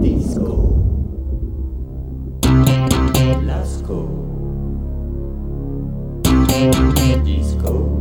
Disco. Disco.